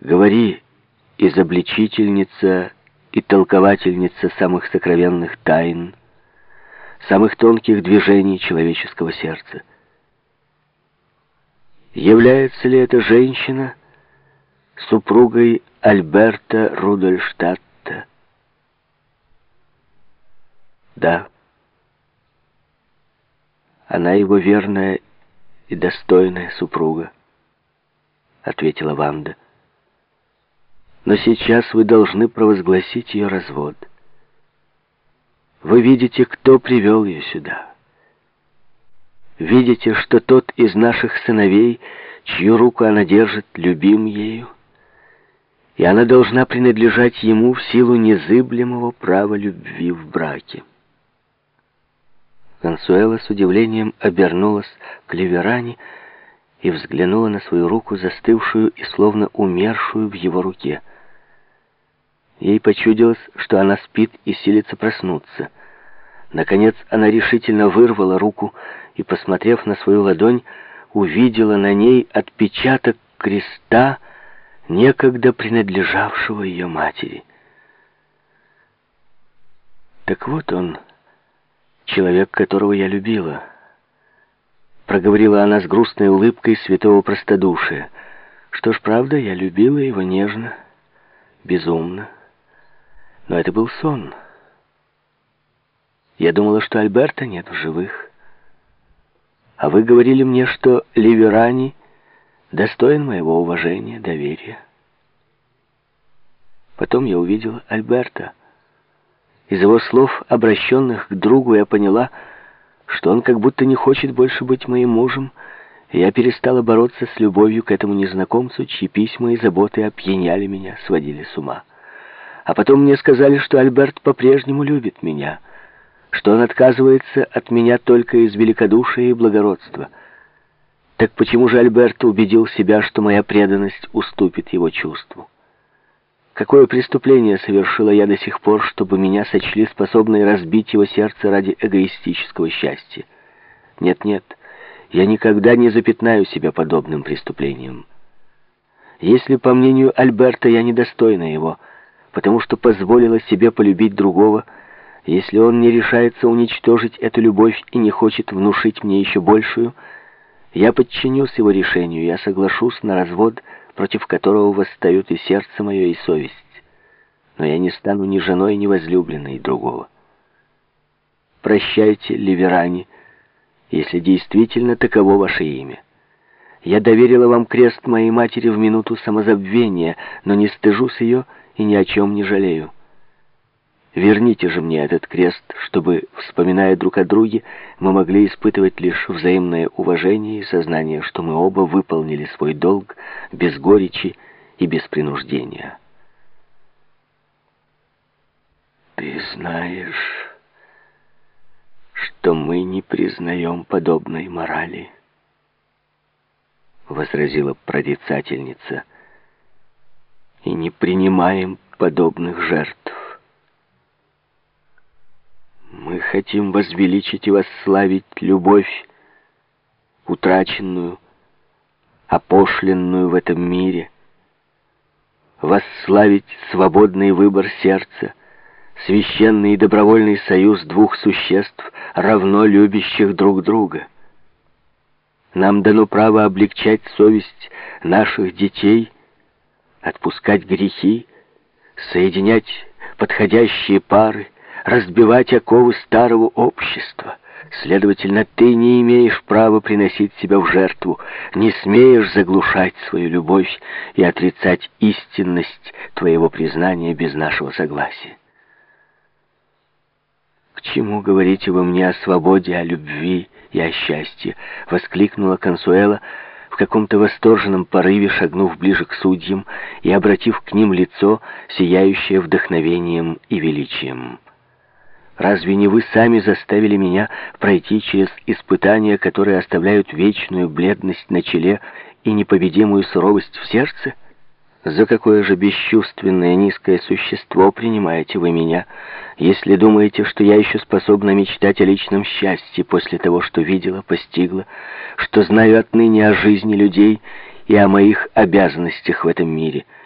Говори, изобличительница и толковательница самых сокровенных тайн, самых тонких движений человеческого сердца. Является ли эта женщина супругой Альберта Рудольштадта? Да. Она его верная и достойная супруга, ответила Ванда. Но сейчас вы должны провозгласить ее развод. Вы видите, кто привел ее сюда. Видите, что тот из наших сыновей, чью руку она держит, любим ею, и она должна принадлежать ему в силу незыблемого права любви в браке. Консуэла с удивлением обернулась к Ливеране и взглянула на свою руку, застывшую и словно умершую в его руке. Ей почудилось, что она спит и силится проснуться. Наконец она решительно вырвала руку и, посмотрев на свою ладонь, увидела на ней отпечаток креста, некогда принадлежавшего ее матери. Так вот он человек, которого я любила. Проговорила она с грустной улыбкой святого простодушия. Что ж, правда, я любила его нежно, безумно. Но это был сон. Я думала, что Альберта нет в живых. А вы говорили мне, что Ливерани достоин моего уважения, доверия. Потом я увидела Альберта — из его слов, обращенных к другу, я поняла, что он как будто не хочет больше быть моим мужем, и я перестала бороться с любовью к этому незнакомцу, чьи письма и заботы опьяняли меня, сводили с ума. А потом мне сказали, что Альберт по-прежнему любит меня, что он отказывается от меня только из великодушия и благородства. Так почему же Альберт убедил себя, что моя преданность уступит его чувству? Какое преступление совершила я до сих пор, чтобы меня сочли способной разбить его сердце ради эгоистического счастья? Нет-нет, я никогда не запятнаю себя подобным преступлением. Если, по мнению Альберта, я недостойна его, потому что позволила себе полюбить другого, если он не решается уничтожить эту любовь и не хочет внушить мне еще большую, я подчинюсь его решению, я соглашусь на развод, против которого восстают и сердце мое, и совесть. Но я не стану ни женой, ни возлюбленной другого. Прощайте, Ливерани, если действительно таково ваше имя. Я доверила вам крест моей матери в минуту самозабвения, но не стыжусь ее и ни о чем не жалею. Верните же мне этот крест, чтобы, вспоминая друг о друге, мы могли испытывать лишь взаимное уважение и сознание, что мы оба выполнили свой долг без горечи и без принуждения. Ты знаешь, что мы не признаем подобной морали, возразила прорицательница, и не принимаем подобных жертв. Мы хотим возвеличить и восславить любовь, утраченную, опошленную в этом мире, восславить свободный выбор сердца, священный и добровольный союз двух существ, равно любящих друг друга. Нам дано право облегчать совесть наших детей, отпускать грехи, соединять подходящие пары, разбивать оковы старого общества. Следовательно, ты не имеешь права приносить себя в жертву, не смеешь заглушать свою любовь и отрицать истинность твоего признания без нашего согласия. «К чему говорите вы мне о свободе, о любви и о счастье?» — воскликнула Консуэла, каком-то восторженном порыве шагнув ближе к судьям и обратив к ним лицо, сияющее вдохновением и величием. Разве не вы сами заставили меня пройти через испытания, которые оставляют вечную бледность на челе и непобедимую суровость в сердце? За какое же бесчувственное низкое существо принимаете вы меня, если думаете, что я еще способна мечтать о личном счастье после того, что видела, постигла, что знаю отныне о жизни людей и о моих обязанностях в этом мире —